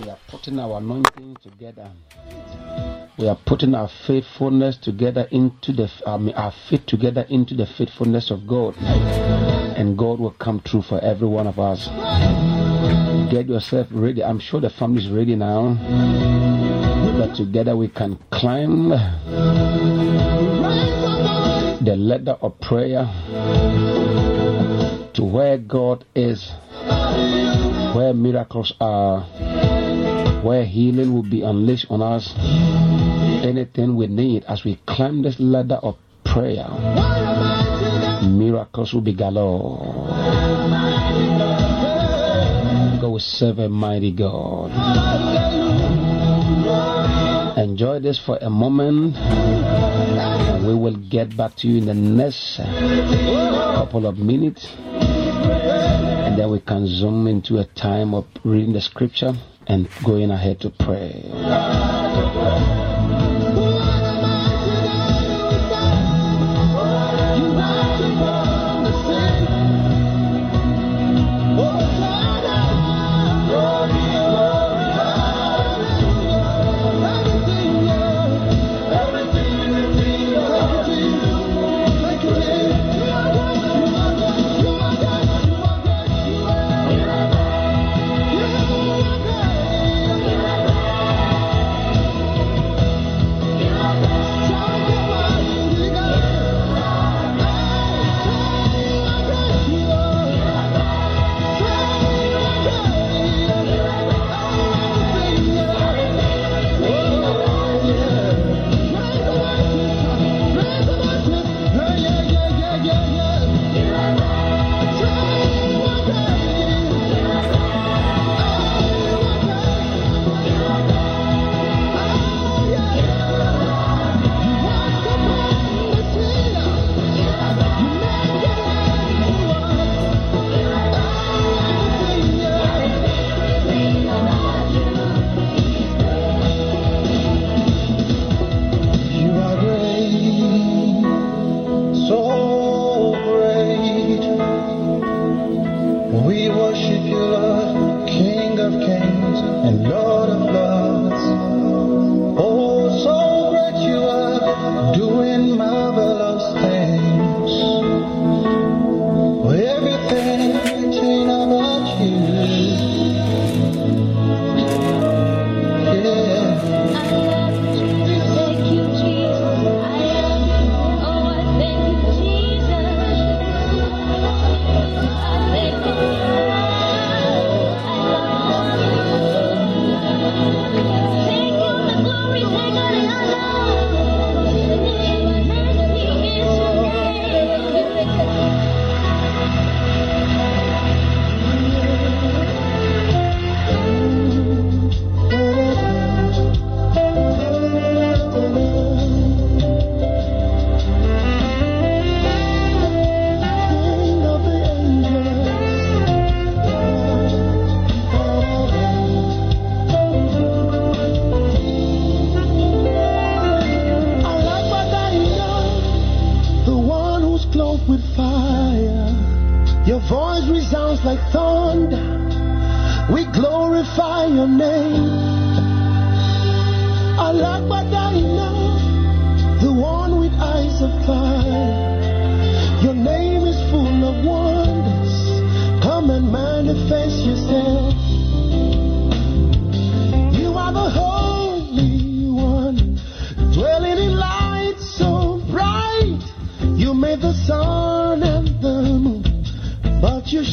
We are putting our anointing together. We are putting our faithfulness together into the our faith together into the faithfulness of God, and God will come true for every one of us. Get yourself ready. I'm sure the family is ready now. That together we can climb the ladder of prayer to where God is, where miracles are, where healing will be unleashed on us. Anything we need as we climb this ladder of prayer, miracles will be galore. Will serve a mighty God. Enjoy this for a moment, and we will get back to you in the next couple of minutes, and then we can zoom into a time of reading the scripture and going ahead to pray.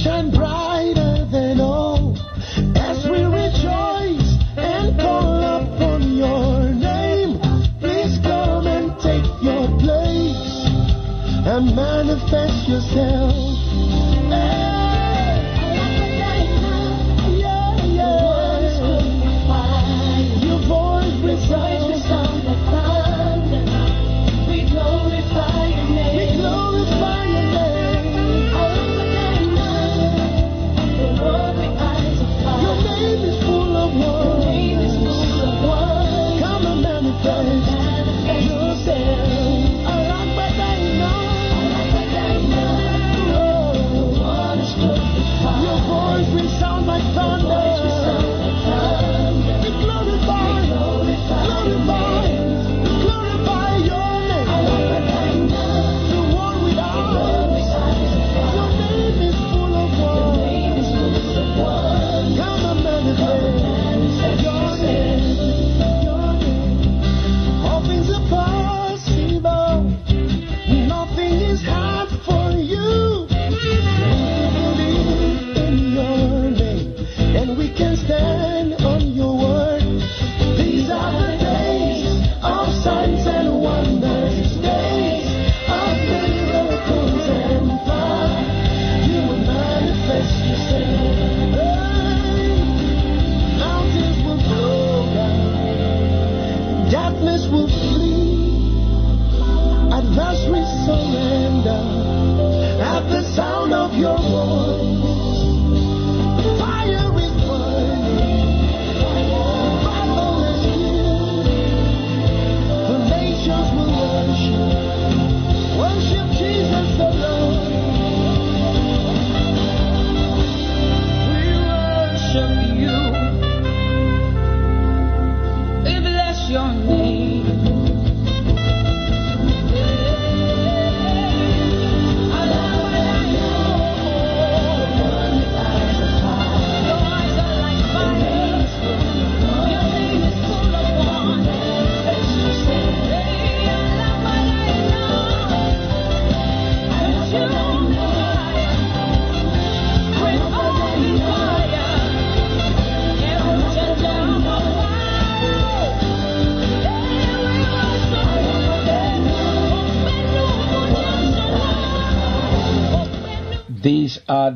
But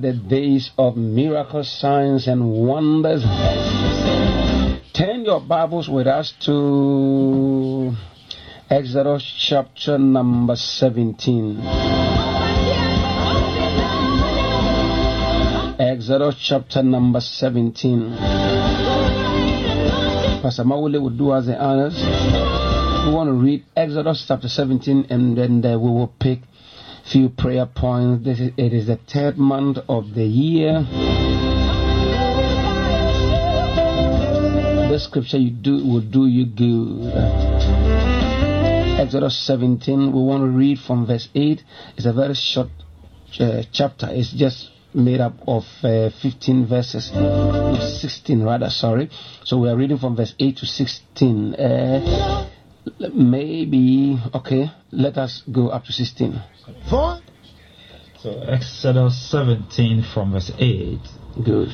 the days of miracles, signs, and wonders. Turn your Bibles with us to Exodus chapter number 17. Exodus chapter number 17. Pastor Mawule will do us the honors. We want to read Exodus chapter 17 and then uh, we will pick few prayer points. This is, it is the third month of the year. This scripture you do will do you good. Exodus 17, we want to read from verse 8. It's a very short uh, chapter. It's just made up of uh, 15 verses, 16 rather, sorry. So we are reading from verse 8 to 16. Uh, maybe, okay, let us go up to 16. For So Exodus 17 from verse 8. Good.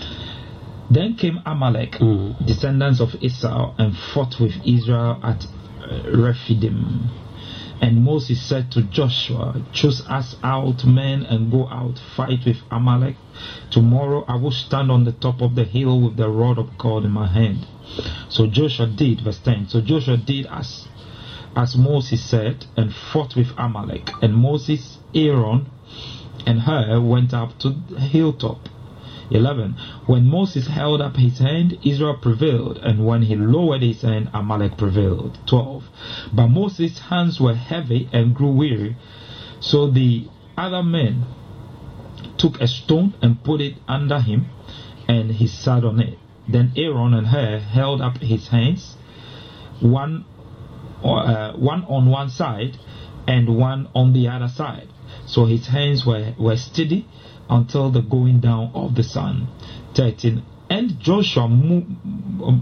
Then came Amalek, Mm. descendants of Esau, and fought with Israel at uh, Rephidim. And Moses said to Joshua, Choose us out men and go out, fight with Amalek. Tomorrow I will stand on the top of the hill with the rod of God in my hand. So Joshua did, verse 10. So Joshua did as as Moses said, and fought with Amalek. And Moses, Aaron, and Hur went up to the hilltop. 11. When Moses held up his hand, Israel prevailed, and when he lowered his hand, Amalek prevailed. 12. But Moses' hands were heavy and grew weary, so the other men took a stone and put it under him, and he sat on it. Then Aaron and Hur held up his hands, one, uh, one on one side and one on the other side. So his hands were, were steady until the going down of the sun. 13. And Joshua mo-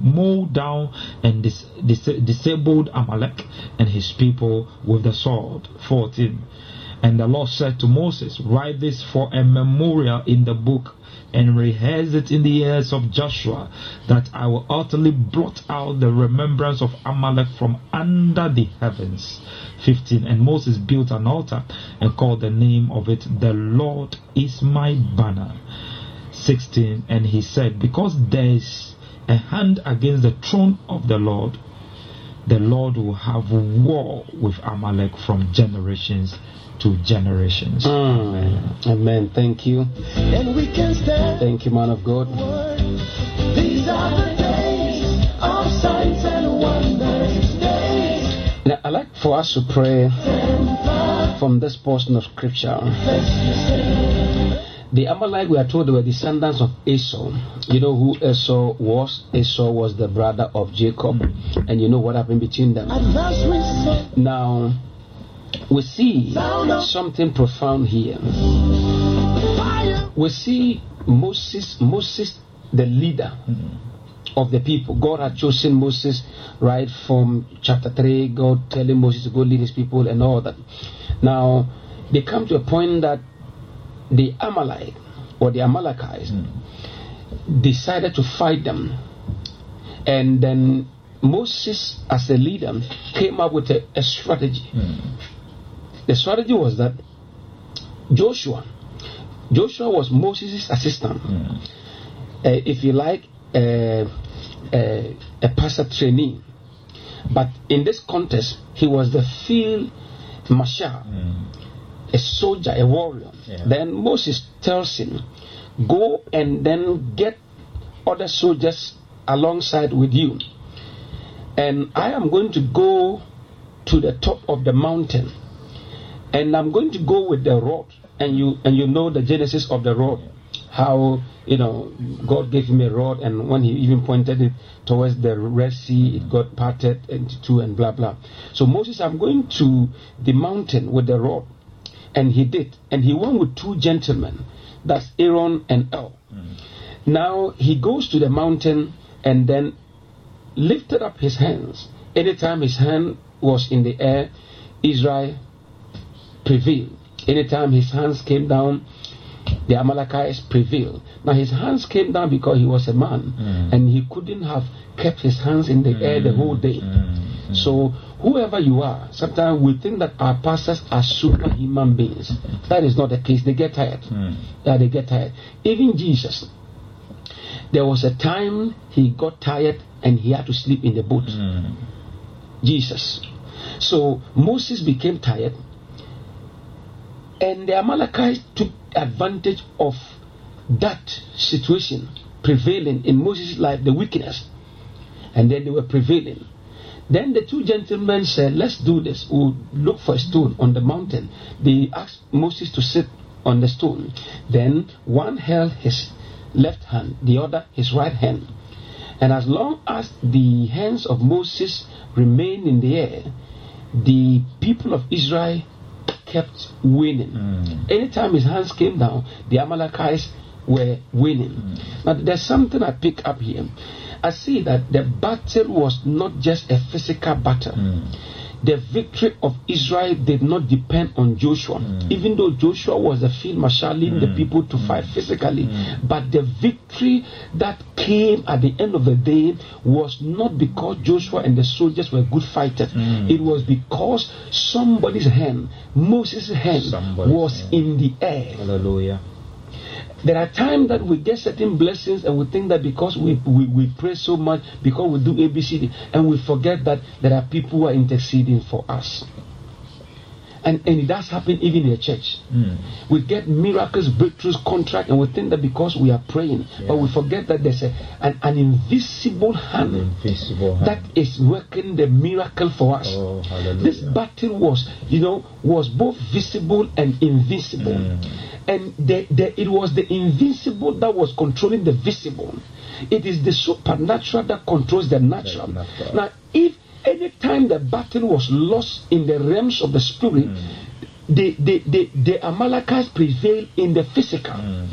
mowed down and dis- dis- disabled Amalek and his people with the sword. 14. And the Lord said to Moses, Write this for a memorial in the book and rehearse it in the ears of Joshua, that I will utterly blot out the remembrance of Amalek from under the heavens. 15. And Moses built an altar and called the name of it, The Lord is my banner. 16. And he said, Because there is a hand against the throne of the Lord, the Lord will have war with Amalek from generations to generations. Mm. Amen. Thank you. and we can stand. Thank you, man of God. These are the days of signs and wonders. Days Now, I'd like for us to pray from this portion of scripture. The Amalek, we are told, were descendants of Esau. You know who Esau was? Esau was the brother of Jacob. And you know what happened between them. At last we saw Now, we see something profound here. We see Moses, Moses, the leader of the people. God had chosen Moses right from chapter 3, God telling Moses to go lead his people and all that. Now, they come to a point that the Amalek or the Amalekites decided to fight them. And then Moses, as a leader, came up with a, a strategy. The strategy was that Joshua, Joshua was Moses' assistant. Uh, if you like, uh, uh, a pastor trainee. But in this contest, he was the field marshal, a soldier, a warrior. Yeah. Then Moses tells him, Go and then get other soldiers alongside with you. And I am going to go to the top of the mountain. And I'm going to go with the rod. And you and you know the genesis of the rod. How you know God gave him a rod and when he even pointed it towards the Red Sea, it got parted into two and blah blah. So Moses, I'm going to the mountain with the rod. And he did. And he went with two gentlemen. That's Aaron and El. Now he goes to the mountain and then lifted up his hands. Anytime his hand was in the air, Israel prevailed. Anytime his hands came down, the Amalekites prevailed. Now his hands came down because he was a man and he couldn't have kept his hands in the air the whole day. So, whoever you are, sometimes we think that our pastors are superhuman beings. That is not the case. They get tired. Mm. Yeah, they get tired. Even Jesus, there was a time he got tired and he had to sleep in the boat. Mm. Jesus. So Moses became tired, and the Amalekites took advantage of that situation prevailing in Moses' life, the weakness, and then they were prevailing. Then the two gentlemen said, Let's do this. We'll look for a stone on the mountain. They asked Moses to sit on the stone. Then one held his left hand, the other his right hand. And as long as the hands of Moses remained in the air, the people of Israel kept winning. Mm. Anytime his hands came down, the Amalekites were winning. Now, there's something I pick up here. I see that the battle was not just a physical battle. Mm. The victory of Israel did not depend on Joshua, mm. even though Joshua was a field marshal leading the mm. people to fight mm. physically. But the victory that came at the end of the day was not because Joshua and the soldiers were good fighters. It was because somebody's hand, Moses' hand, Somebody's was hand. in the air. Hallelujah. There are times that we get certain blessings and we think that because we, we, we pray so much, because we do ABCD, and we forget that there are people who are interceding for us. And, and it does happen even in the church. Mm. We get miracles, breakthroughs, contract, and we think that because we are praying, but we forget that there's a, an, an invisible hand Invisible hand. that is working the miracle for us. Oh. This battle was, you know, was both visible and invisible. Mm. And the, the, it was the invisible that was controlling the visible. It is the supernatural that controls the natural. Now, if any time the battle was lost in the realms of the spirit, mm. the, the, the, the Amalekites prevailed in the physical. Mm.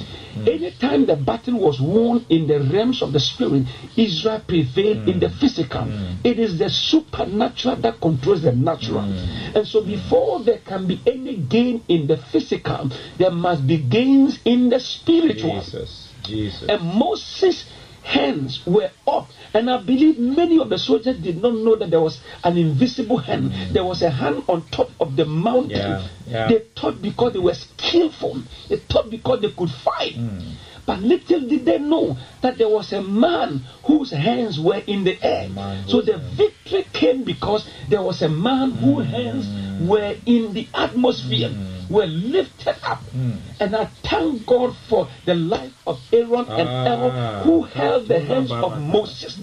Mm. Anytime the battle was won in the realms of the spirit, Israel prevailed in the mm. physical. Mm. It is the supernatural that controls the natural. And so, before there can be any gain in the physical, there must be gains in the spiritual. Jesus. Jesus. And Moses' hands were up. And I believe many of the soldiers did not know that there was an invisible hand. Mm. There was a hand on top of the mountain. Yeah, yeah. They thought because they were skillful, they thought because they could fight. Mm. But little did they know that there was a man whose hands were in the air. man So the victory came because there was a man whose mm. hands were in the atmosphere, were lifted up. And I thank God for the life of Aaron and Ah, Aaron who held the hands of Moses.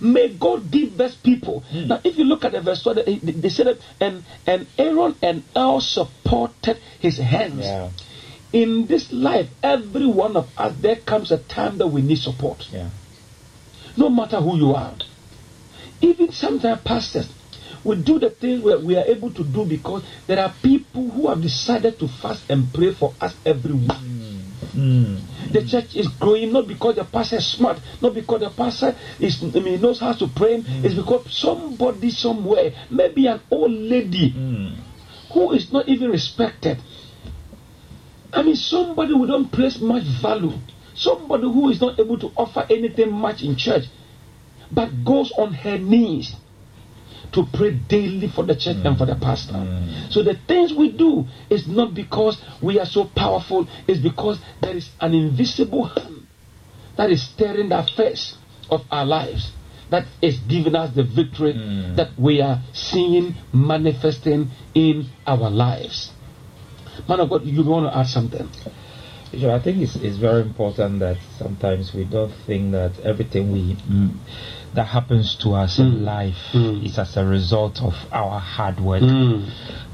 May God give best people. Now, if you look at the verse, 12, they, they said that, and, and Aaron and Aaron supported his hands. Yeah. In this life, every one of us, there comes a time that we need support. Yeah. No matter who you are. Even sometimes pastors, we do the things where we are able to do because there are people who have decided to fast and pray for us every week. Mm. The church is growing not because the pastor is smart, not because the pastor is I mean, knows how to pray. It's because somebody somewhere, maybe an old lady Mm. who is not even respected. I mean, somebody who don't place much value, somebody who is not able to offer anything much in church, but goes on her knees to pray daily for the church and for the pastor. So the things we do is not because we are so powerful, it's because there is an invisible hand that is stirring the affairs of our lives. That is giving us the victory that we are seeing manifesting in our lives. Man of God, you want to add something? Sure, I think it's, it's very important that sometimes we don't think that everything we mm, that happens to us in life Mm. is as a result of our hard work. Mm.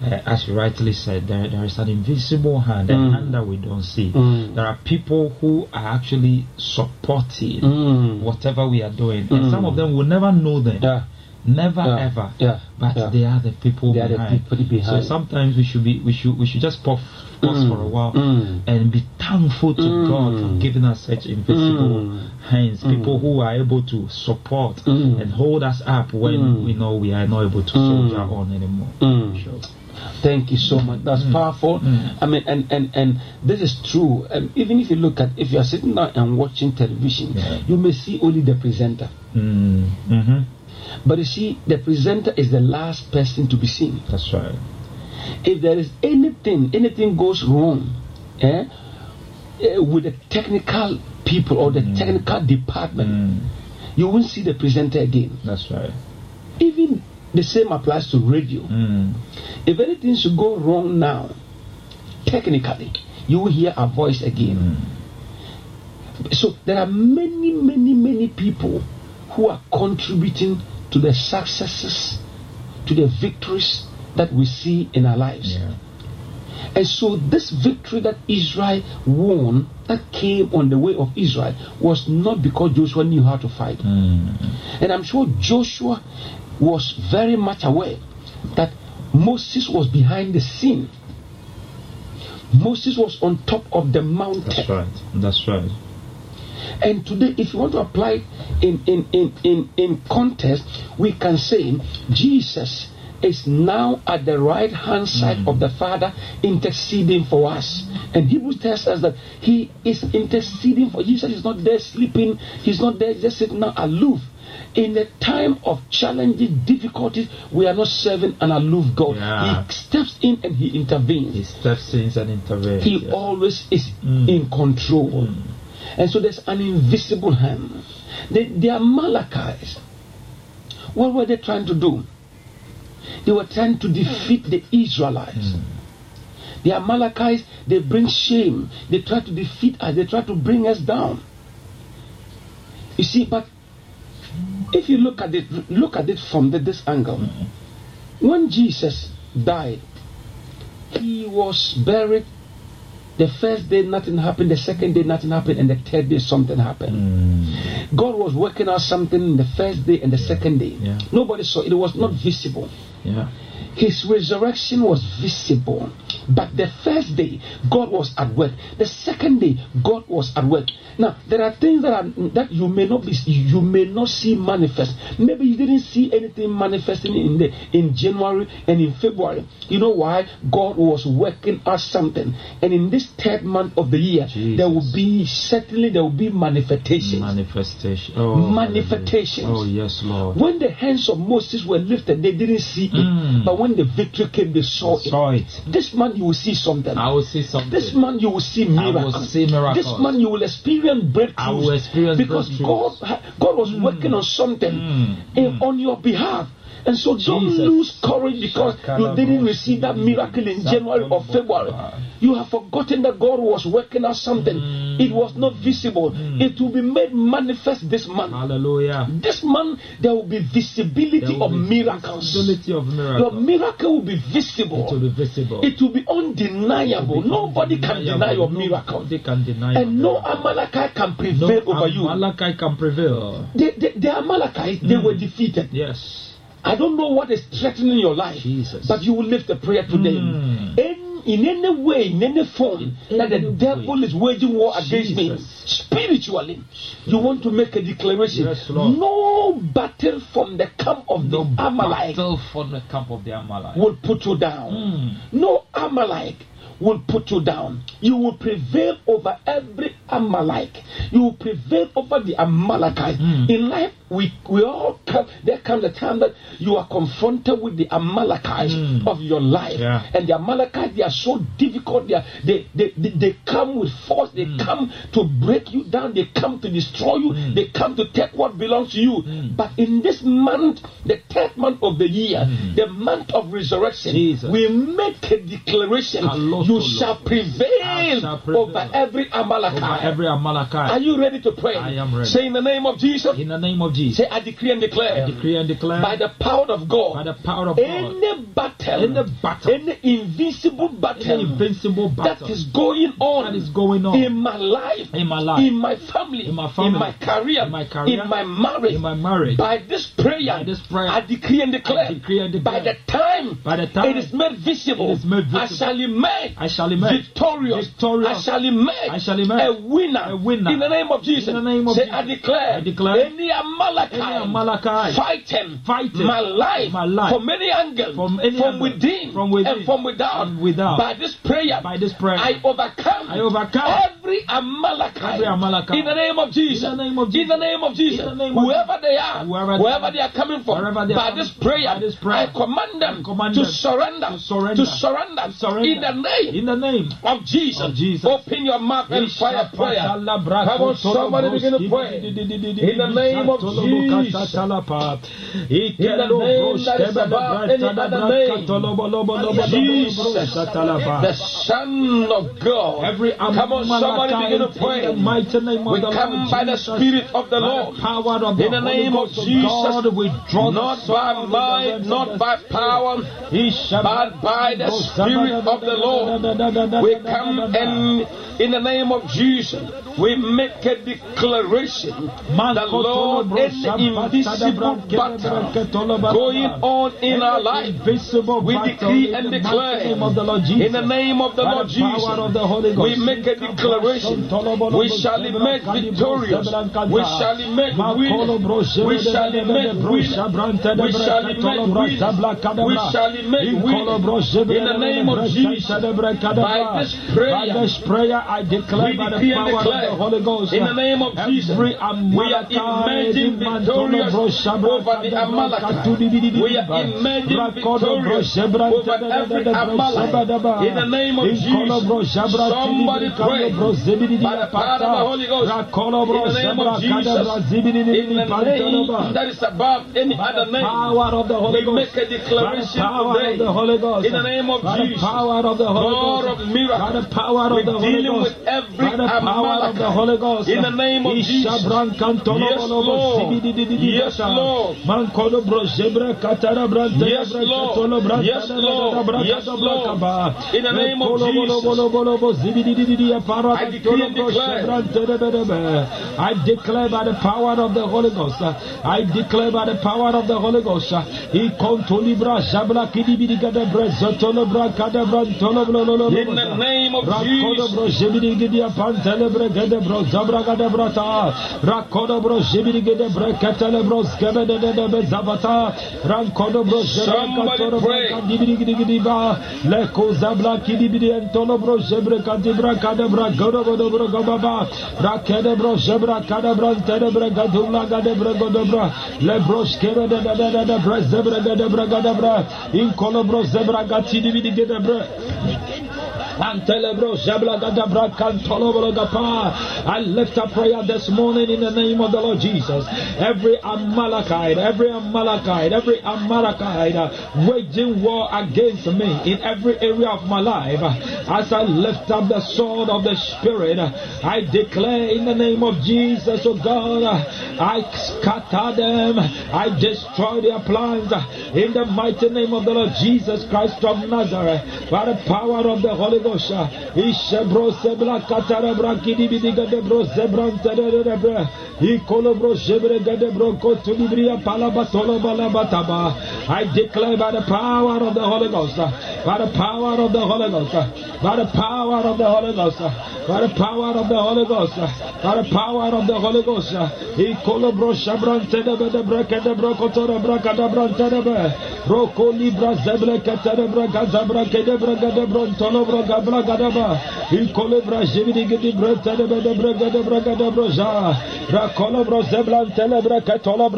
Uh, as you rightly said, there, there is an invisible hand, a Mm. hand that we don't see. Mm. There are people who are actually supporting Mm. whatever we are doing, Mm. and some of them will never know them. Yeah. Never Yeah. ever. Yeah. But they are the people They are the behind. people behind. So sometimes we should be we should we should just pause, pause Mm. for a while Mm. and be thankful to Mm. God for giving us such invisible Mm. hands, Mm. people who are able to support Mm. and hold us up when Mm. we know we are not able to Mm. soldier on anymore. Mm. Sure. Thank you so much. That's powerful. Mm. I mean, and, and, and this is true. And even if you look at, if you are sitting down and watching television, Yeah. you may see only the presenter. Mm. hmm But you see, the presenter is the last person to be seen. That's right. If there is anything, anything goes wrong, eh, eh, with the technical people or the technical department, Mm, you won't see the presenter again. that's right. Even the same applies to radio. Mm, If anything should go wrong now, technically, you will hear a voice again. mm, So there are many, many, many people who are contributing to the successes, to the victories that we see in our lives. yeah. And so this victory that Israel won, that came on the way of Israel, was not because Joshua knew how to fight. Mm, And I'm sure Joshua was very much aware that Moses was behind the scene. Moses was on top of the mountain. that's right. That's right. And today, if you want to apply it in, in, in, in, in context, we can say Jesus is now at the right hand side of the Father interceding for us. And Hebrews tells us that He is interceding for Jesus is not there sleeping, He's not there just sitting now aloof. In the time of challenges, difficulties, we are not serving an aloof God. Yeah. He steps in and He intervenes He steps in and intervenes. he yeah. always is Mm. in control. Mm. And so there's an invisible hand. They are Amalekites, what were they trying to do? They were trying to defeat the Israelites. Mm. The Amalekites, they bring shame. They try to defeat us. They try to bring us down. You see, but if you look at it, look at it from the, this angle. When Jesus died, he was buried. The first day nothing happened, the second day nothing happened, and the third day something happened. Mm, God was working out something in the first day and the second day. Yeah. Nobody saw it, it was not visible. Yeah. His resurrection was visible. But the first day, God was at work. The second day, God was at work. Now, there are things that are that you may not be you may not see manifest. Maybe you didn't see anything manifesting in the in January and in February. You know why? God was working out something. And in this third month of the year, there will be certainly there will be manifestations. Manifestation. Oh, Manifestations. Oh, yes, Lord. when the hands of Moses were lifted, they didn't see it. Mm. But when the victory came, they saw it. Saw it. This man, you will see something. I will see something. This man, you will see miracles. I will see miracles. This man, you will experience breakthroughs. I will experience because breakthroughs. God, God was working on something Mm. in- on your behalf. And so don't Jesus. lose courage because you didn't receive that miracle in January or February. You have forgotten that God was working out something. Mm. It was not visible. Mm. It will be made manifest this month. Hallelujah. This month there will be visibility will of be miracles. Visibility of Your miracle will be visible. It will be visible. It will be undeniable. Will be Nobody can deny your miracle. Nobody can deny And no. Amalekite can No prevail over you. Amalekite can prevail. The, the, the Amalekites, they Mm. were defeated. Yes. I don't know what is threatening your life, Jesus. but you will lift a prayer today. Mm. In, in any way, in any form, In that the devil way. is waging war against me, Jesus. spiritually, you want to make a declaration. Yes, no battle from the camp of No the Amalek battle for the camp of the Amalek. will put you down. Mm. No Amalek will put you down. You will prevail over every Amalek. You will prevail over the Amalekite. Mm. In life, we, we all come, there comes a time that you are confronted with the Amalekites Mm. of your life. Yeah. And the Amalekites, they are so difficult. They, are, they, they, they, they come with force. They Mm. come to break you down. They come to destroy you. Mm. They come to take what belongs to you. Mm. But in this month, the tenth month of the year, Mm. the month of resurrection, Jesus. we make a declaration Alotolo. You shall prevail, shall prevail over every Amalekite. Over every Are you ready to pray? I am ready. Say in the name of Jesus. In the name of Jesus. Say, I decree and declare, I decree and declare by the power of God, by the power of God. any battle, Any battle. any invincible battle Any invincible battle is going on, that is going on in my life, in my life, in my family, In my family, in my career, in my career, in my marriage, in my marriage, by this prayer, By this prayer, I decree and declare, I decree and declare, by the time, by the time it is made visible, it is made I shall emerge, I shall emerge victorious, victorious, I shall emerge, I shall emerge a winner, a winner. in the name of Jesus. In the name of Say, Jesus. I declare, I declare, any Amalekite, any Amalekite fighting, fighting my life, my life from any angle, from any from angle, within, from within and from without, and without. by this prayer, By this prayer, I overcome, I overcome every Amalekite, Every Amalekite. in the name of Jesus, In the name of in the name of Jesus, In the name of whoever they are, Whoever wherever, they are coming from, Wherever they are by coming- this prayer, by this prayer, I command them I command to them surrender, to surrender, to surrender, to surrender. in the name In the name of Jesus. of Jesus. Open your mouth and fire prayer. Come on, somebody begin to pray. In the name of Jesus. In the name that is above any other name. Jesus, the Son of God. Every Come on, somebody begin to pray. Name We come by the Spirit of the Lord. power of the In the name of Jesus. We draw Not by might, not by power, but by the Spirit of the Lord. We come and in the name of Jesus, we make a declaration. The Lord, any invisible battle going on in our life, we decree and declare name of Jesus. in the name of the Lord the power of the Holy Jesus, we make a declaration. We shall emerge victorious. We shall emerge winners. We shall emerge winners. We shall emerge winners. We shall emerge winners. In the name of Jesus, by this prayer, By this prayer, I declare by the power of the Holy Ghost. in the name of Jesus, Every we are Amalekite emerging in victorious over the Amalekite. We are emerging victorious over every Amalekite. In the name of Jesus, somebody pray by the power of the Holy Ghost. In the name of Jesus, in the name that is above any other name. Power of the Holy We make a declaration today. of the Holy Ghost. In the name of Jesus. power of the Holy God of miracles. By the power of the Holy Ghost. By the power of the Holy Ghost. In the name of Jesus. Yes, Lord. Yes. Lord. Mankolo bro zebra katara brantara Yes, Lord. Yes, Lord. Yes, Lord. In the name of Jesus. I decree katolo and bro declare. bedebe. I declare by the power of the Holy Ghost. I declare by the power of the Holy Ghost. He kontoli bra zabla kidibidi gada bra zotolo bra kada brantolo In the name of Jesus. Somebody pray. In Colobro Zebra Gatini Vidi Gedebra. I lift up prayer this morning in the name of the Lord Jesus. Every Amalekite, every Amalekite, every Amalekite waging war against me in every area of my life. As I lift up the sword of the Spirit, I declare in the name of Jesus, oh God, I scatter them, I destroy their plans in the mighty name of the Lord Jesus Christ of Nazareth by the power of the Holy Uh, Ishebro sebla katara bra kidi bidi gade bro zebran tere re bra. Ikolo bro jebre gade bro kotuli bria pala batolo. I declare by the power of the Holy Ghost, by the power of the Holy Ghost, by the power of the Holy Ghost, by the power of the Holy Ghost, by the power of the Holy Ghost. uh, Ikolo bro shabran tere bede bra kade bro kotora bra kada bran tere be. Roko libra zeble katere bra gazabra kede bra gade bro ntolo bro gabra gada ba. Ikolo bra jibidi gidi bra tere bede bra gade bra gade bro ja. Ra kolo bro zeblan tele bra katolo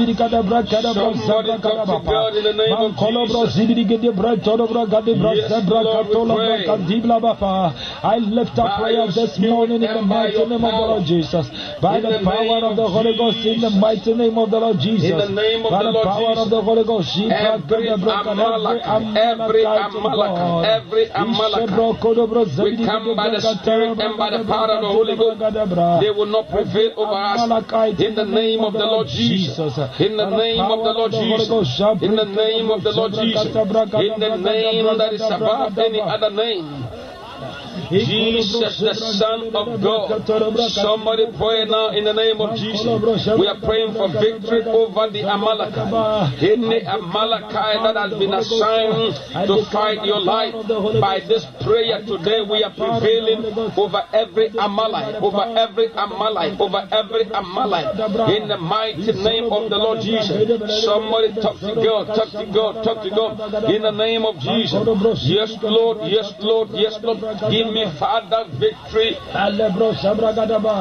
bidi gada bra kada bro Somebody zabra talk gada to ba pa. God in the name Man of kolo bro Jesus. zibidi gidi bra tolo bra gade bra Yes, zebra Lord, we katolo bra pray. kadibla ba. I lift up prayer this morning in the mighty name of the. Lord Jesus. By the power of the Holy Ghost in the mighty name of the Lord Jesus. In the name of By the power of the Holy Ghost. Every Amalekite, every Amalekite, every Amalekite. We come by the Spirit and by the power of the Holy Ghost. They will not prevail over us. In the name of the Lord Jesus. In the name of the Lord Jesus. In the name of the Lord Jesus. In the name that is above any other name. Jesus, the Son of God. Somebody pray now in the name of Jesus. We are praying for victory over the Amalekite. Any Amalekite that has been assigned to fight your life, by this prayer today, we are prevailing over every Amalekite, over every Amalekite, over every Amalekite. In the mighty name of the Lord Jesus. Somebody talk to God, talk to God, talk to God. In the name of Jesus. Yes, Lord, yes, Lord, yes, Lord. Give me me, Father, victory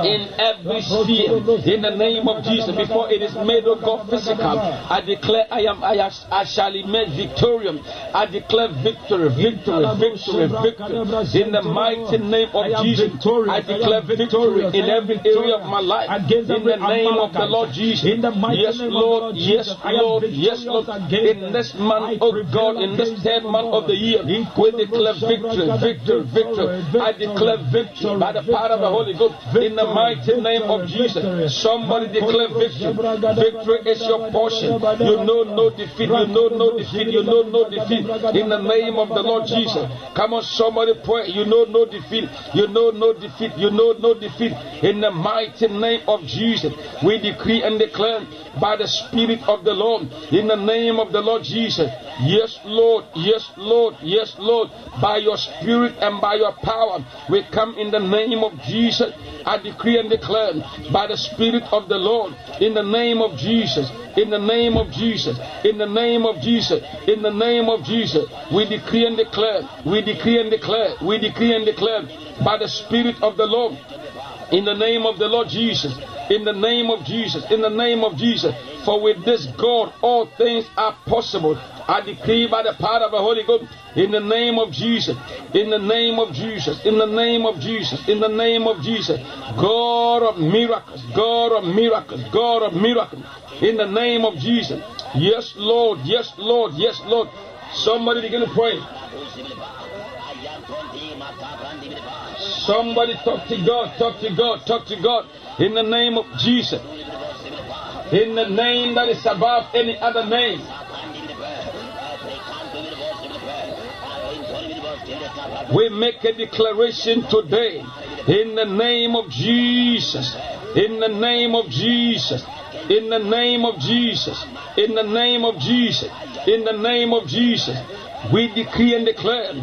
in every sphere in the name of Jesus before it is made oh God physical I declare I am I, have, I shall emerge victorious. I declare victory victory victory victory. In the mighty name of Jesus. I declare victory in every area of my life. in the name of the Lord Jesus. In the mighty yes of Lord yes am Lord yes Lord. in this month oh God in this third month of the year we declare victory victory victory I declare victory by the power of the Holy Ghost in the mighty name of Jesus. Somebody declare victory. Victory is your portion. You know no defeat. You know no defeat. You know no defeat. In the name of the Lord Jesus. Come on, somebody pray. You know no defeat. You know no defeat. You know no defeat. In the mighty name of Jesus, we decree and declare by the Spirit of the Lord. In the name of the Lord Jesus. Yes, Lord. Yes, Lord. Yes, Lord. By your Spirit and by your power, we come in the name of Jesus. I decree and declare by the Spirit of the Lord, in the name of Jesus, in the name of Jesus, in the name of Jesus, in the name of Jesus, we decree and declare, we decree and declare, we decree and declare by the Spirit of the Lord, in the name of the Lord Jesus, in the name of Jesus, in the name of Jesus. For with this God, all things are possible. I decree by the power of the Holy Ghost, in the name of Jesus, in the name of Jesus, in the name of Jesus, in the name of Jesus, God of miracles, God of miracles, God of miracles, in the name of Jesus. Yes, Lord, yes, Lord, yes, Lord. Somebody begin to pray. Somebody talk to God, talk to God, talk to God in the name of Jesus. In the name that is above any other name. We make a declaration today in the name of Jesus. In the name of Jesus. In the name of Jesus. In the name of Jesus. In the name of Jesus. We decree and declare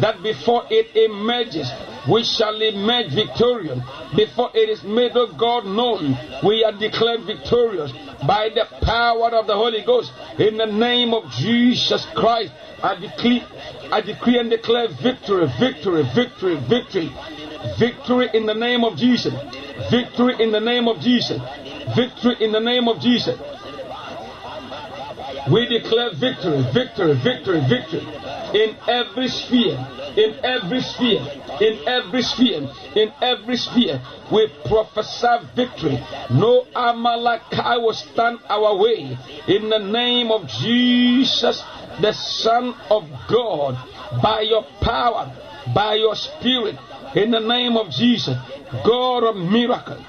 that before it emerges, we shall emerge victorious. Before it is made of God known, we are declared victorious by the power of the Holy Ghost. In the name of Jesus Christ, I decree, I decree and declare victory, victory, victory, victory. Victory in the name of Jesus. Victory in the name of Jesus. Victory in the name of Jesus. We declare victory, victory, victory, victory in every sphere, in every sphere, in every sphere, in every sphere. We prophesy victory. No Amalekite will stand our way. In the name of Jesus, the Son of God, by your power, by your spirit, in the name of Jesus, God of miracles.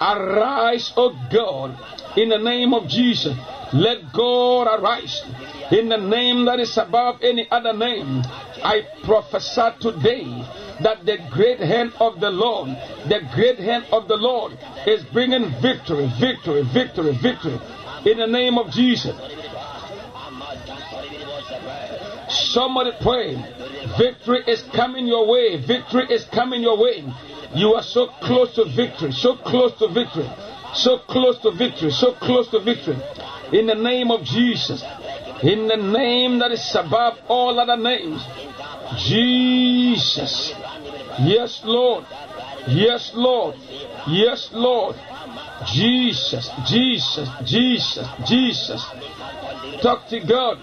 Arise, O God, in the name of Jesus. Let God arise in the name that is above any other name. I prophesy today that the great hand of the Lord, the great hand of the Lord is bringing victory, victory, victory, victory in the name of Jesus. Somebody pray. Victory is coming your way. Victory is coming your way. You are so close to victory, so close to victory, so close to victory, so close to victory. In the name of Jesus, in the name that is above all other names, Jesus. Yes, Lord. Yes, Lord. Yes, Lord. Jesus, Jesus, Jesus, Jesus. Talk to God.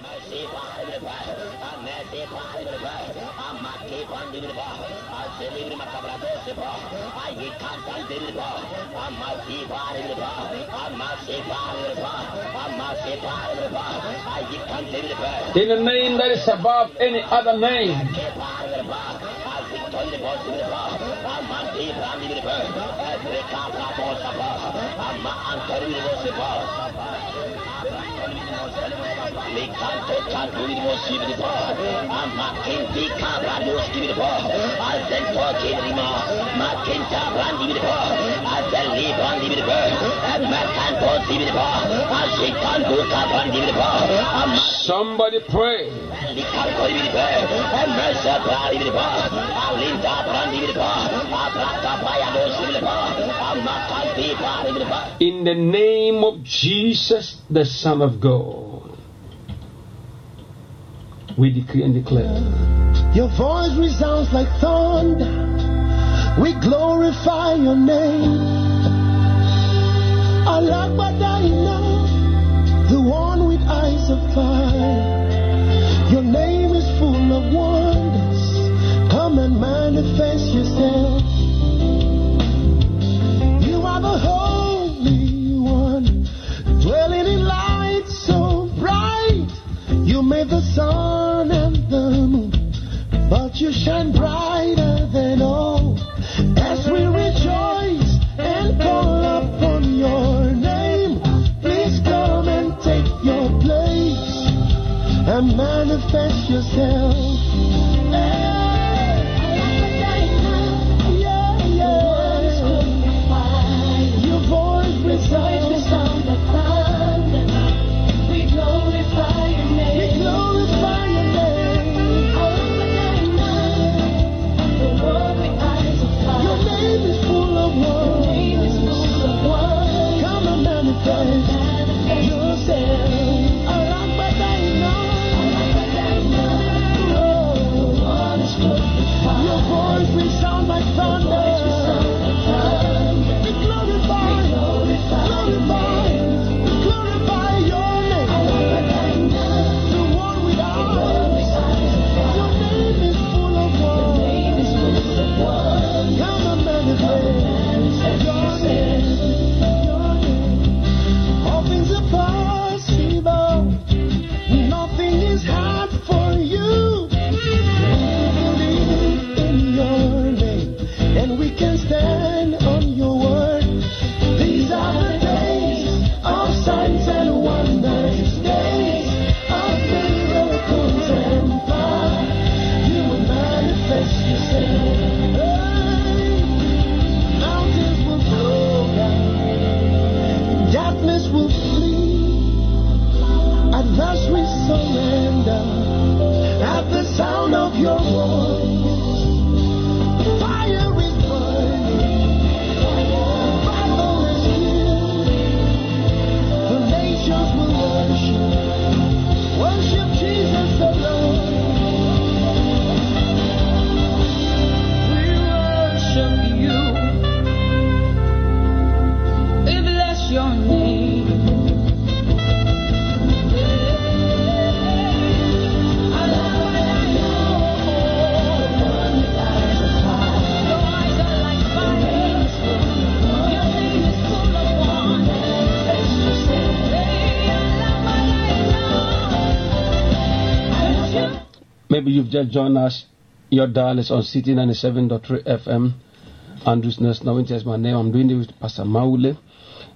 In the name that is above any other name. Somebody pray. In the name of Jesus, the Son of God, we decree and declare. Your voice resounds like thunder. We glorify your name. Alagbadaina, the one with eyes of fire. Your name is full of wonders. Come and manifest yourself. You are the Holy One, dwelling in light so bright. You made the sun and the moon, but you shine brighter yourself. Just joined us. Your dial is on City 97.3 FM. Andrews Now is my name. I'm doing it with Pastor Mawule.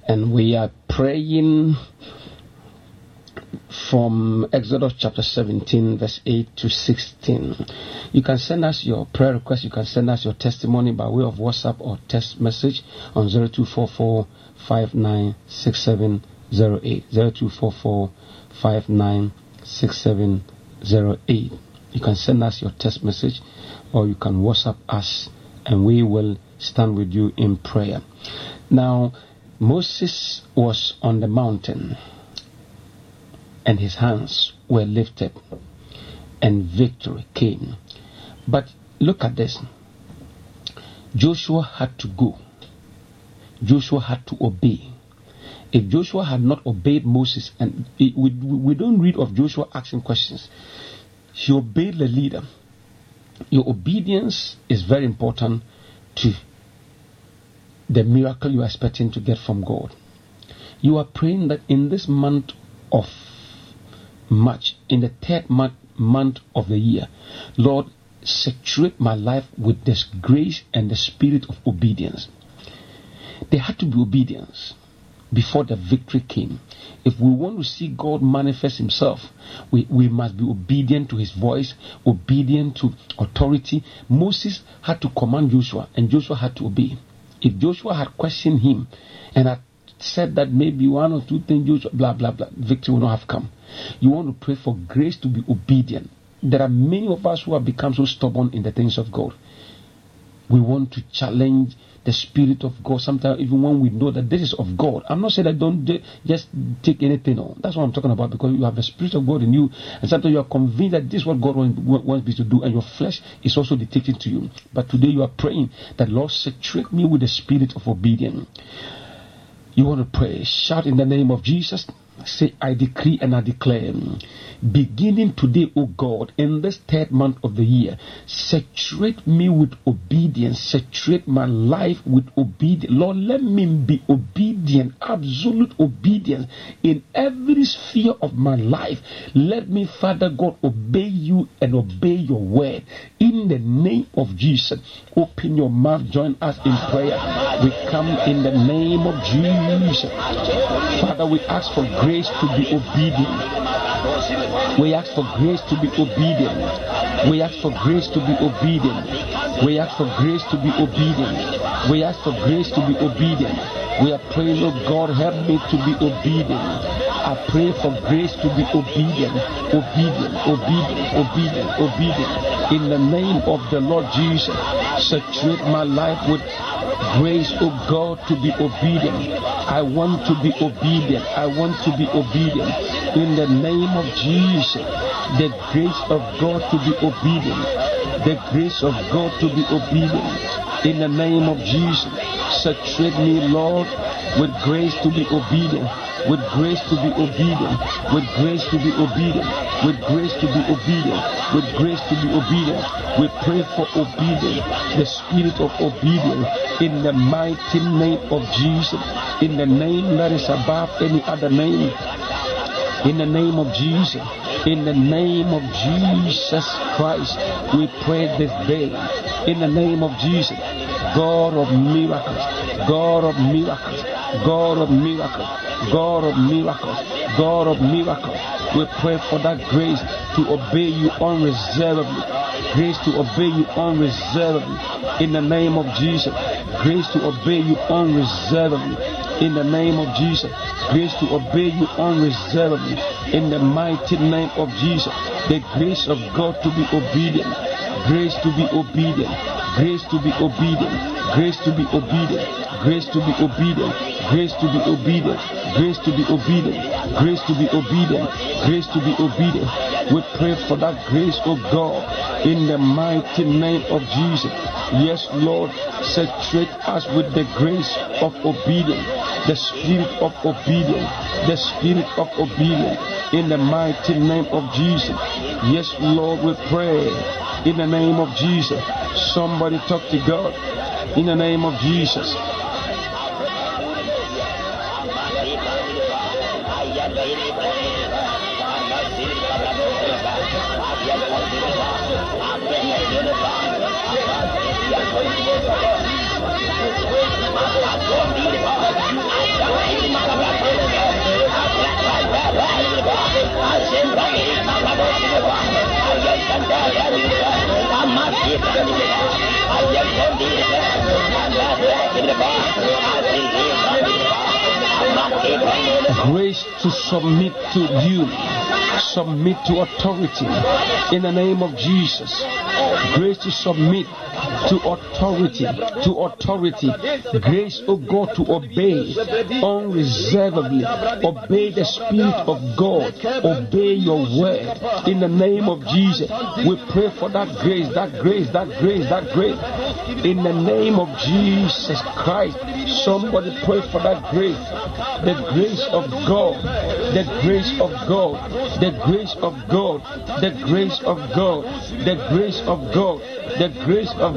And we are praying from Exodus chapter 17, verse 8 to 16. You can send us your prayer request. You can send us your testimony by way of WhatsApp or text message on 0244 596708. 0244 596708. You can send us your text message or you can WhatsApp us and we will stand with you in prayer. Now, Moses was on the mountain and his hands were lifted and victory came. But look at this Joshua had to go, Joshua had to obey. If Joshua had not obeyed Moses, and we, we, we don't read of Joshua asking questions, he obeyed the leader. Your obedience is very important to the miracle you are expecting to get from God. You are praying that in this month of March, in the third month, month of the year, Lord, saturate my life with this grace and the spirit of obedience. There had to be obedience before the victory came. If we want to see God manifest Himself, we, we must be obedient to His voice, obedient to authority. Moses had to command Joshua, and Joshua had to obey. If Joshua had questioned him and had said that maybe one or two things, Joshua, blah, blah, blah, victory will not have come. You want to pray for grace to be obedient. There are many of us who have become so stubborn in the things of God. We want to challenge the Spirit of God. Sometimes, even when we know that this is of God, I'm not saying that don't ju- just take anything on. That's what I'm talking about because you have the Spirit of God in you, and sometimes you are convinced that this is what God want- wa- wants me to do, and your flesh is also dictating to you. But today you are praying that Lord saturate me with the Spirit of obedience. You want to pray, shout in the name of Jesus. Say, I decree and I declare, beginning today, O God, in this third month of the year, saturate me with obedience, saturate my life with obedience. Lord, let me be obedient, absolute obedience in every sphere of my life. Let me, Father God, obey you and obey your word. In the name of Jesus, open your mouth, join us in prayer. We come in the name of Jesus. Father, we ask for grace to be obedient. We ask for grace to be obedient. We ask for grace to be obedient. We ask for grace to be obedient. We ask for grace to be obedient. We are praying, oh God, help me to be obedient. I pray for grace to be obedient, obedient, obedient, obedient, obedient. In the name of the Lord Jesus, saturate my life with grace, oh God, to be obedient. I want to be obedient. I want to be obedient. In the name of Jesus, the grace of God to be obedient. The grace of God to be obedient. In the name of Jesus, saturate me, Lord, with grace to be obedient. With grace to be obedient, with grace to be obedient, with grace to be obedient, with grace to be obedient. We pray for obedience, the spirit of obedience, in the mighty name of Jesus, in the name that is above any other name, in the name of Jesus, in the name of Jesus Christ, we pray this day. In the name of Jesus, God of miracles, God of miracles, God of miracles, God of miracles, God of miracles. We pray for that grace to obey you unreservedly, grace to obey you unreservedly. In the name of Jesus, grace to obey you unreservedly. In the name of Jesus, grace to obey you unreservedly. In the mighty name of Jesus, the grace of God to be obedient, grace to be obedient, grace to be obedient, grace to be obedient, grace to be obedient, grace to be obedient, grace to be obedient, grace to be obedient, grace to be obedient. We pray for that grace, of God, in the mighty name of Jesus. Yes, Lord, saturate us with the grace of obedience, the spirit of obedience, the spirit of obedience, in the mighty name of Jesus. Yes, Lord, we pray in the name of Jesus. Somebody talk to God in the name of Jesus. Submit to you, submit to authority in the name of Jesus. Grace to submit to authority, to authority. Grace, oh God, to obey unreservedly. Obey the Spirit of God. Obey your word in the name of Jesus. We pray for that grace, that grace, that grace, that grace. In the name of Jesus Christ. Somebody pray for that grace. The grace of God. The grace of God. The grace of God. The grace of God. The grace of God. The grace of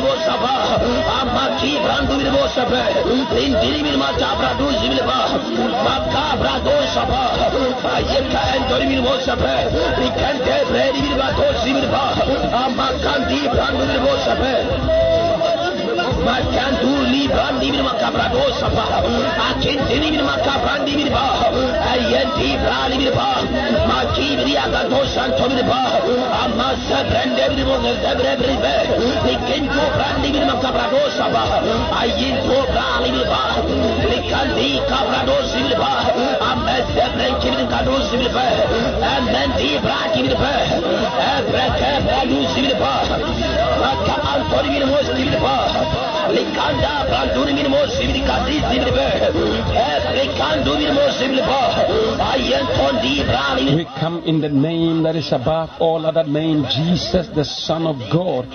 mirimo sapa amaki brandu mirimo sapa lindiri mirima tabra du zimilba makka brado sapa ayeka endori mirimo sapa ikente bredi mirima do zimilba amakan di brandu mirimo sapa sabe. Makandu libran di bir makabrado sapa. Akinti di bir makabrandi bir ba. Ayenti brali bir ba. Maki bir yaga dosan to bir ba. Amma sabrende bir bo zebre bir be. Likinto brandi bir makabrado sapa. Ayinto brali bir ba. Likandi kabrado bir ba. Amma sebren kimin kado bir ba. Ammen di braki bir ba. Ebreke bralu bir ba. Maka antori bir mos bir ba. Likanda kadi We come in the name that is above all other name, Jesus, the Son of God.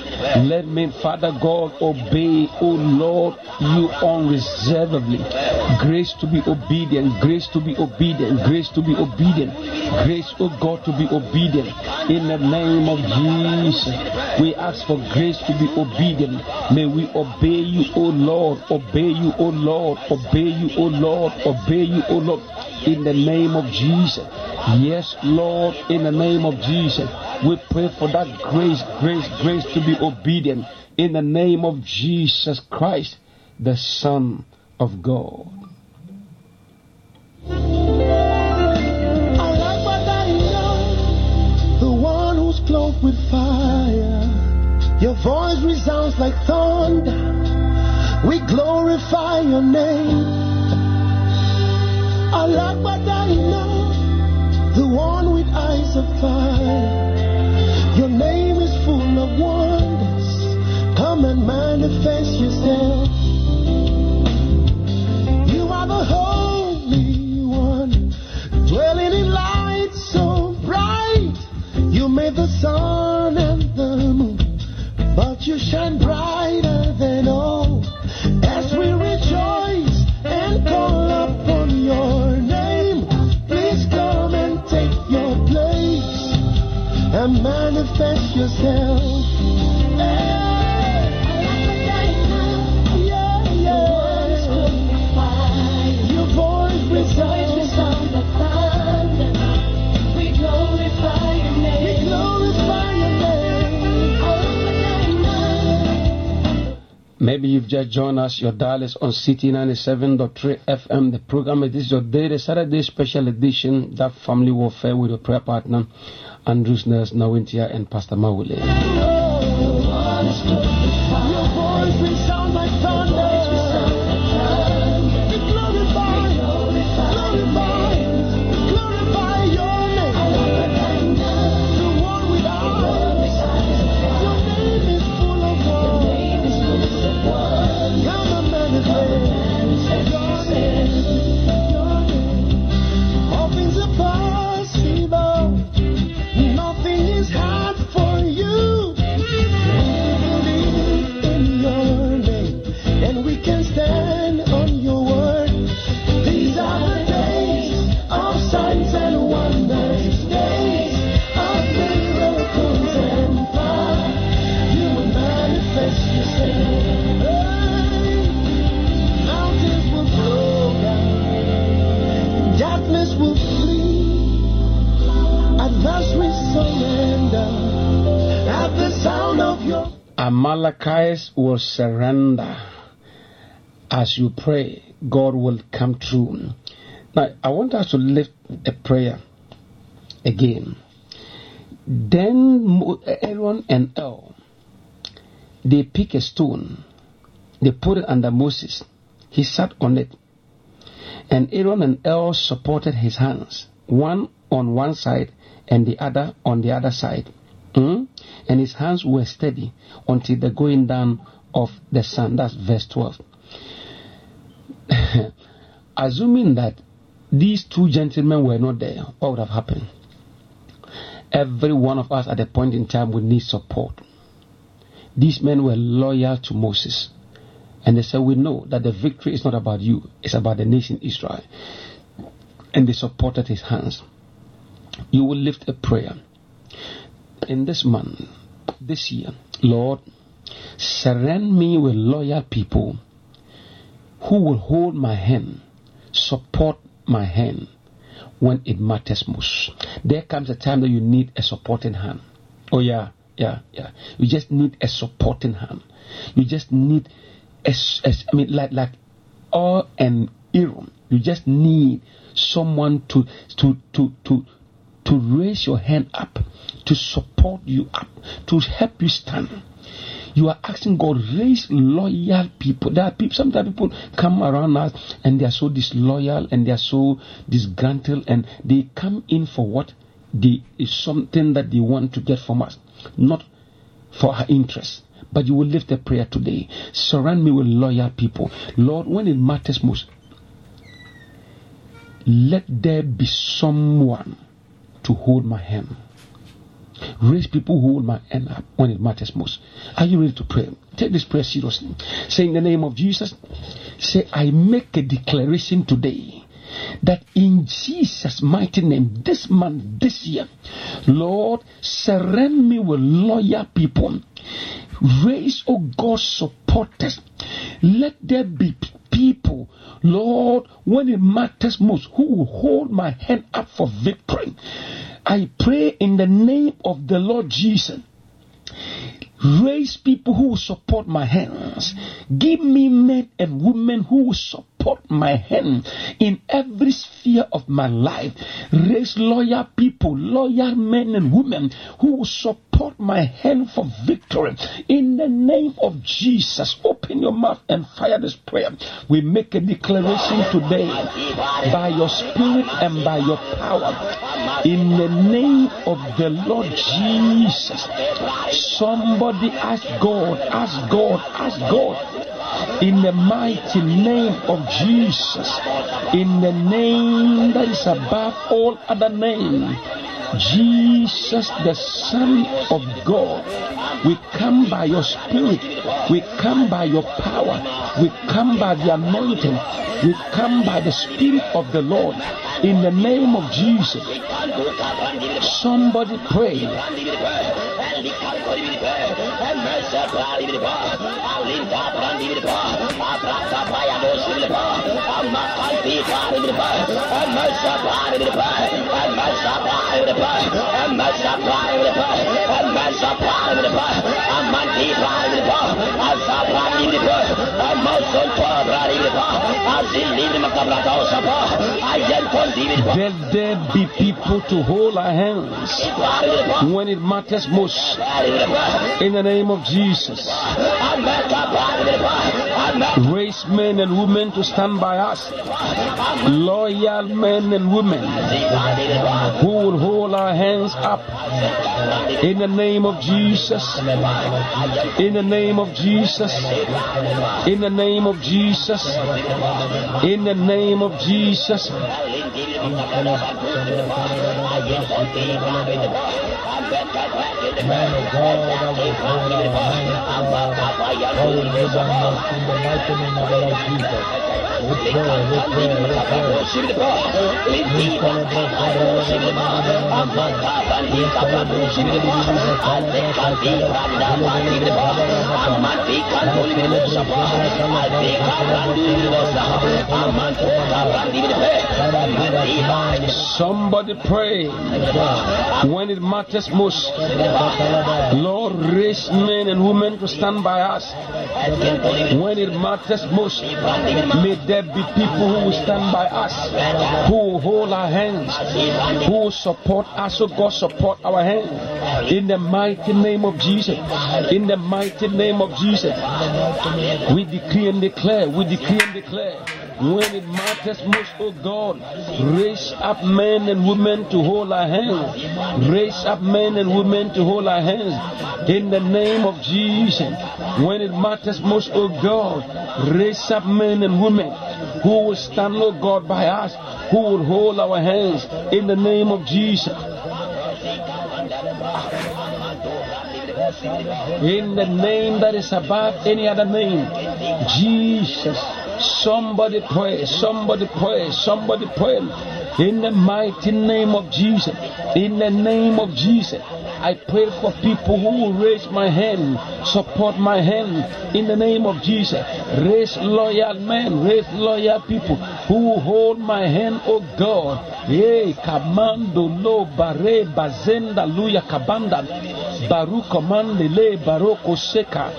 Let me, Father God, obey, O Lord, you unreservedly. Grace to be obedient, grace to be obedient, grace to be obedient, grace, O God, to be obedient. In the name of Jesus, we ask for grace to be obedient. May we obey you, O Lord, obey you, O Lord, obey you, O Lord, obey you, O Lord in the name of Jesus. Yes, Lord, in the name of Jesus. We pray for that grace, grace, grace to be obedient in the name of Jesus Christ, the Son of God. With fire. Your voice resounds like thunder. We glorify your name. My the one with eyes of fire. Your name is full of wonders. Come and manifest yourself. You are the Holy One, dwelling in light so bright. You made the sun and the moon, but you shine brighter than Maybe you've just joined us. Your dial is on City 97.3 FM. The program is this is your daily Saturday special edition, that family warfare with your prayer partner, Andrews Nurse Nawintia and Pastor Mawule. Amalekites will surrender as you pray. God will come through. Now, I want us to lift a prayer again. Then Aaron and El, they pick a stone, they put it under Moses. He sat on it, and Aaron and El supported his hands, one on one side and the other on the other side. Mm? And his hands were steady until the going down of the sun. That's verse 12. Assuming that these two gentlemen were not there, what would have happened? Every one of us at a point in time would need support. These men were loyal to Moses. And they said, We know that the victory is not about you, it's about the nation Israel. And they supported his hands. You will lift a prayer in this month, this year. Lord, surround me with loyal people who will hold my hand, support my hand when it matters most. There comes a time that you need a supporting hand. Oh, yeah, yeah, yeah. You just need a supporting hand. You just need a, a I mean, like, like all and Aaron. You just need someone to, to, to, to, to raise your hand up, to support you up, to help you stand. You are asking God, raise loyal people. There are people, sometimes people come around us and they are so disloyal and they are so disgruntled and they come in for what they is something that they want to get from us, not for our interest. But you will lift a prayer today. Surround me with loyal people. Lord, when it matters most, let there be someone to hold my hand. Raise people who hold my hand up when it matters most. Are you ready to pray? Take this prayer seriously. Say in the name of Jesus, say, I make a declaration today that in Jesus' mighty name, this month, this year, Lord, surround me with loyal people. Raise, oh God, supporters. Let there be people, Lord, when it matters most, who will hold my hand up for victory. I pray in the name of the Lord Jesus. Raise people who support my hands. Give me men and women who will support my hand in every sphere of my life. Raise loyal people, loyal men and women who will support my hand for victory. In the name of Jesus, open your mouth and fire this prayer. We make a declaration today by your spirit and by your power. In the name of the Lord Jesus. Somebody ask God, ask God, ask God. In the mighty name of Jesus. In the name that is above all other name. Jesus, the Son of God. We come by your spirit. We come by your power. We come by the anointing. We come by the spirit of the Lord. In the name of Jesus. Somebody pray. da pra livre ba a livre da pra livre ba a pra da pra ya do livre ba a ma pa ti pra livre ba a ma sa pra livre ba a ma sa pra Let there be people to hold our hands when it matters most. In the name of Jesus. Raise men and women to stand by us. Loyal men and women who will hold our hands up. In the name of Jesus. In the name of Jesus. In the name of Jesus. In the name of Jesus. Man of God, I will hold our hands on us in the name of Jesus. Somebody pray when it matters most. Lord, raise men and women to stand by us. When it matters most, may there be people who will stand by us, who will hold our hands, who will support us. So God support our hands. In the mighty name of Jesus. In the mighty name of Jesus. We decree and declare, we decree and declare When it matters most, oh God, raise up men and women to hold our hands. Raise up men and women to hold our hands. In the name of Jesus. When it matters most, oh God, raise up men and women who will stand, oh God, by us, who will hold our hands. In the name of Jesus. In the name that is above any other name. Jesus. Somebody pray, somebody pray, somebody pray. In the mighty name of Jesus. In the name of Jesus. I pray for people who will raise my hand, support my hand in the name of Jesus. Raise loyal men, raise loyal people who will hold my hand, oh God. Yea, commando lo bare bazenda luya kabanda. Baru commande le baroko seka.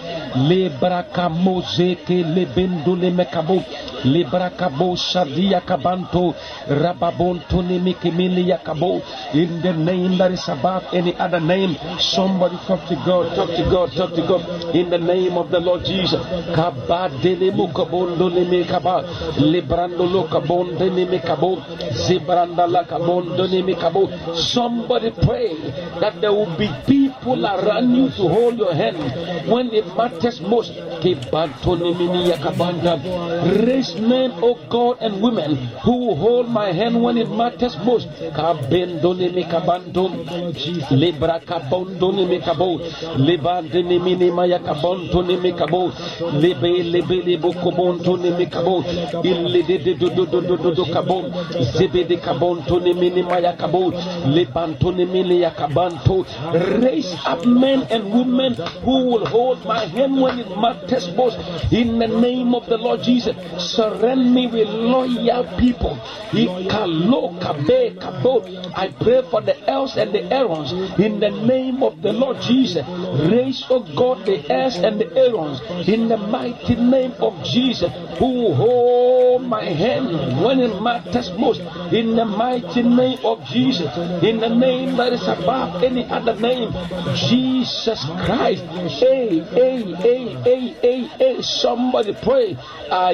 Le braka mozeke le bendo le mekabo. Le braka bo shadia kabanto. Rababonto Nimikimili yakabo. In the name that is above any other name. Somebody talk to God, talk to God, talk to God. In the name of the Lord Jesus. Kabadele mukabondo le mekaba. Librando lo kabonde ne mekabo. Zibranda la kabondo ne mekabo. Somebody pray that there will be people around you to hold your hand when it matters most. Kebanto ne mini yakabanda. Raise men, oh God, and women who hold my hand when it matters most. Raise up men and women who will hold my hand when it matters most. In the name of the Lord Jesus, surround me with loyal people. I pray for the elves and the Aarons in the name of the Lord Jesus. Raise, oh God, the heirs and the Aarons in the mighty name of Jesus who hold my hand when it matters most. In the mighty name of Jesus, in the name that is above any other name, Jesus Christ. Hey, hey, hey, hey, hey, hey, somebody pray. Aye,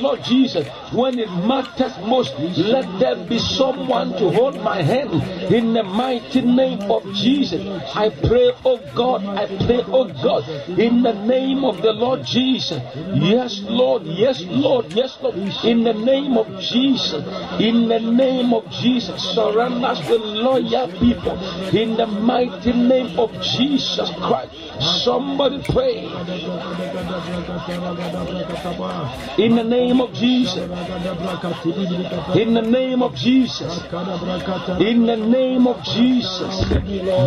Lord Jesus, when it matters most, let there be someone to hold my hand. In the mighty name of Jesus, I pray, oh God, I pray, oh God, in the name of the Lord Jesus. Yes, Lord, yes, Lord, yes, Lord. In the name of Jesus, in the name of Jesus, surround us with loyal people. In the mighty name of Jesus Christ. Somebody pray in the name of Jesus. In the name of Jesus. In the name of Jesus.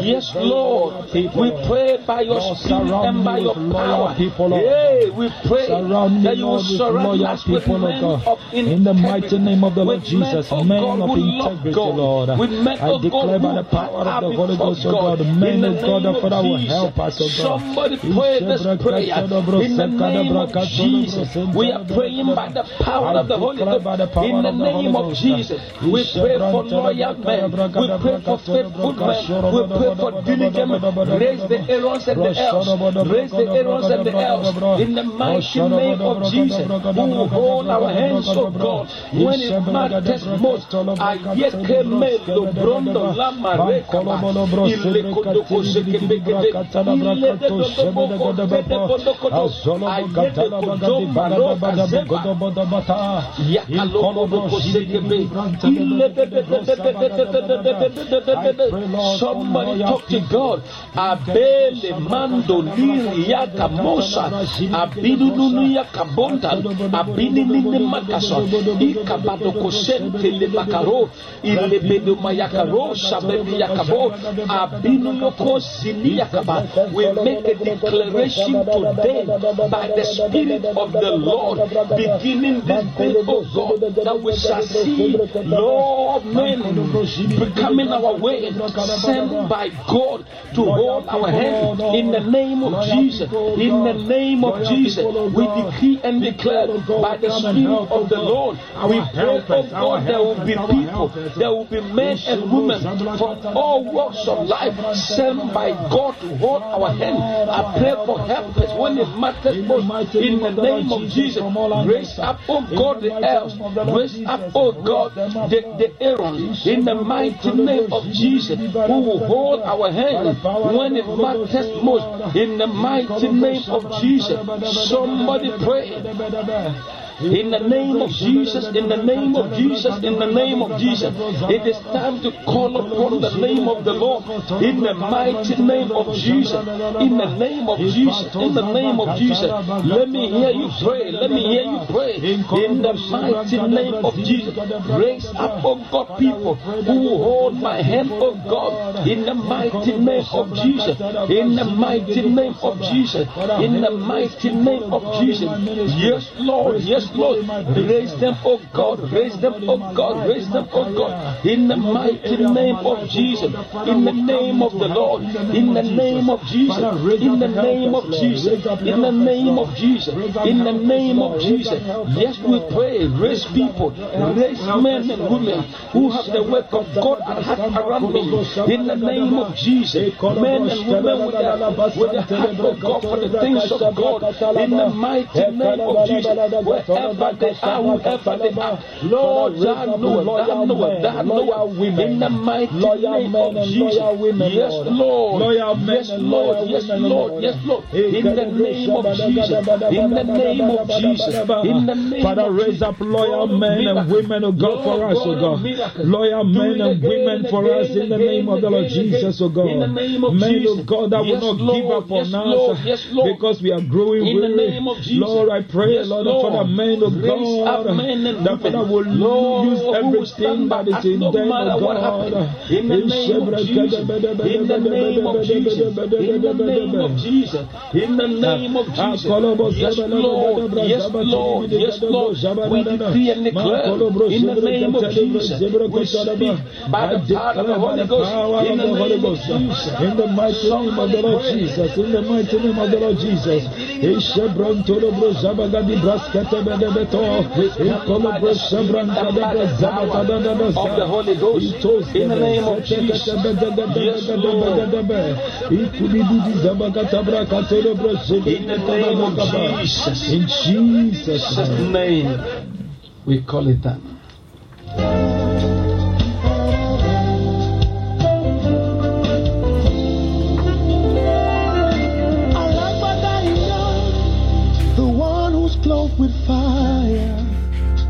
Yes, Lord. We pray by your spirit and by your power. people, Hey, we pray that you will surround us with men God. of In the mighty name of the Lord Jesus, men, God, of integrity, God, Lord. I God, declare by the power of the Holy Ghost, oh God, in men, the oh God, name the Father will Jesus. help us, oh God. Somebody pray this prayer in the name of Jesus. We are praying by the power of the Holy Ghost. In the of the Holy name of Jesus, we pray for loyal men. We pray for faithful men. We pray for diligent men. Raise the Aarons and the elves. Raise the Aarons and the elves. In the mighty name of Jesus, who will hold our hands, oh God, when it matters most. Ayeke melo brondo lama rekaba. Ile kodoko sekebekebe. Ile de dodobo kode de bodokodo. Ayede kodomba roka zeba. Somebody talk to God. Abele mando liri yaka mosa. Abidunu yaka bonta. Abidini makaso. Ikabado kosente le makaro. Ile bedo mayakaro. Sabedi yakabo. Abinu yoko sini yakaba. We make a declaration today by the Spirit of the Lord. Begin beginning this day, oh God, that we shall see, Lord, men becoming our way, sent by God to hold our hand in the name of Jesus. In the name of Jesus, we decree and declare by the Spirit of the Lord, we pray, oh God, there will be people, there will be men and women from all walks of life sent by God to hold our hand. I pray for helpers when it matters most in the name of Jesus. Raise up, oh God, the elves. Raise up, oh God, the, the Aaron in the mighty name of Jesus who will hold our hand when it matters most in the mighty name of Jesus. Somebody pray. In the name of Jesus, in the name of Jesus, in the name of Jesus. It is time to call upon the name of the Lord. In the mighty name of Jesus. In the name of Jesus. In the name of Jesus. Let me hear you pray. Let me hear you pray. In the mighty name of Jesus. Raise up, oh God, people who hold my hand, oh God. In the mighty name of Jesus. In the mighty name of Jesus. In the mighty name of Jesus. Yes, Lord. Yes, Lord. Raise them, oh God. Raise them, oh God. Raise them, oh God. In the mighty name of Jesus. In the name of the Lord. In the name of Jesus. In the name of Jesus. In the name of Jesus. In the name of Jesus. Yes, we pray. Raise people. Raise men and women who have the work of God at heart around me. In the name of Jesus. Men and women with the, heart of God for the things of God. In the mighty name of Jesus. They are, whoever they are. Lord, thou knowest, thou knowest, thou knowest. In the mighty name of Jesus. Yes, Lord. Yes, Lord. Yes, Lord. Yes, Lord. In the name of Jesus. In the name of Jesus. In the name Father, raise up loyal men and women, oh God, for us, oh God of Loyal men and women for us in the name of the Lord. Jesus, oh God. In the name of Men, oh God, that will not give up on us Lord. Yes, uh, Lord. because we are growing In the weary. name of Jesus. Lord, I pray, Lord, Lord. The men, oh Raise up God, men and that women. Father will Lord, use everything that is in them, matter oh what God. happens. In the name of Jesus. In the ah, name of ah, Jesus. In the name of Jesus. In the name of Jesus. Yes, Lord. Yes, Lord. Yes, Lord. We decree and declare in the name of Jesus. We speak by the power of the Holy Ghost. In the name of Jesus. In the mighty name of the Lord. Jesus. In the mighty name of the Lord Jesus. Of the Holy Ghost. In the name of Jesus. Yes, begede begede be. Ikudibidi zabagata brakatolo bro In the name of Jesus. In Jesus' name. we call it done. Clothed with fire.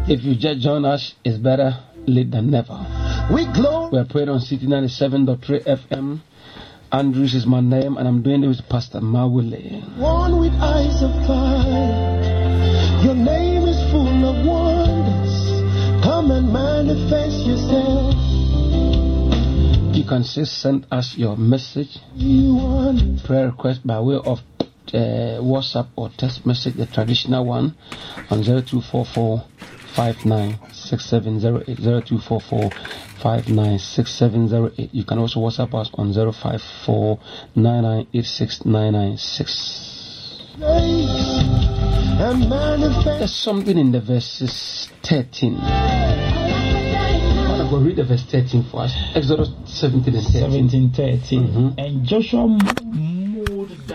If you just join us, it's better late than never. We glory. We are praying on City 97.3 FM. Andrews is my name, and I'm doing it with Pastor Mawule. One with eyes of fire. Your name is full of wonders. Come and manifest yourself. You can still send us your message, You prayer request by way of uh, WhatsApp or text message, the traditional one, on 0244 596708. 0244 596708. You can also WhatsApp us on 054 9986996. grace and manifest. There's something in the verses 13. I'm going to read the verse 13 for us. Exodus 17 and 13. 1730. Mhm. And Joshua